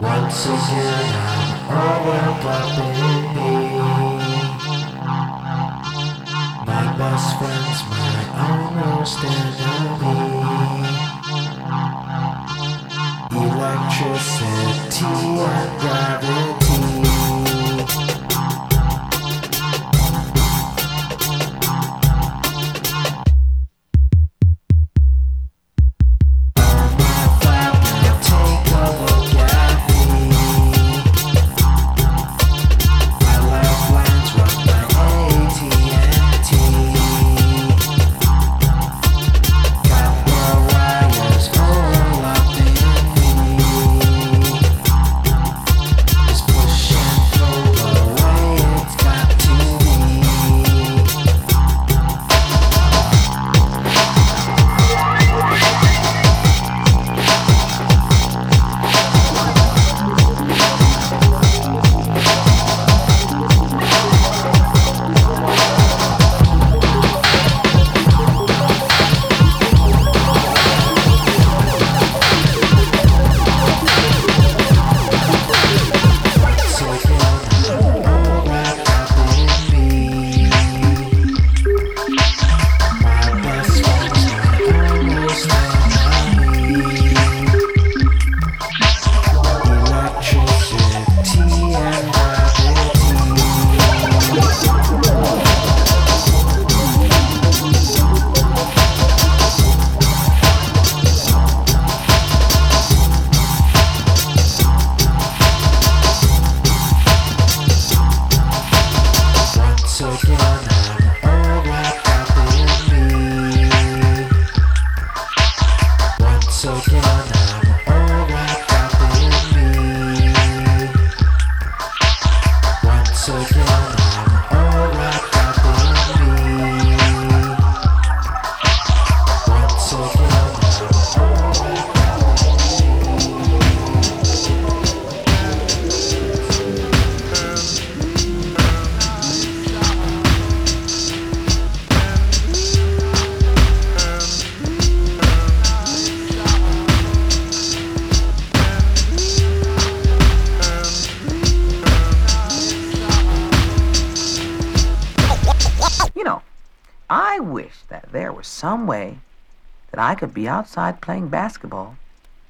Once again, I'm all wrapped up in me. My best friend's my worst enemy. Electricity and gravity. Once again, I'm all wrapped up in me. Once again, You know, I wish that there was some way that I could be outside playing basketball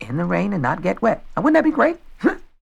in the rain and not get wet. Now, wouldn't that be great?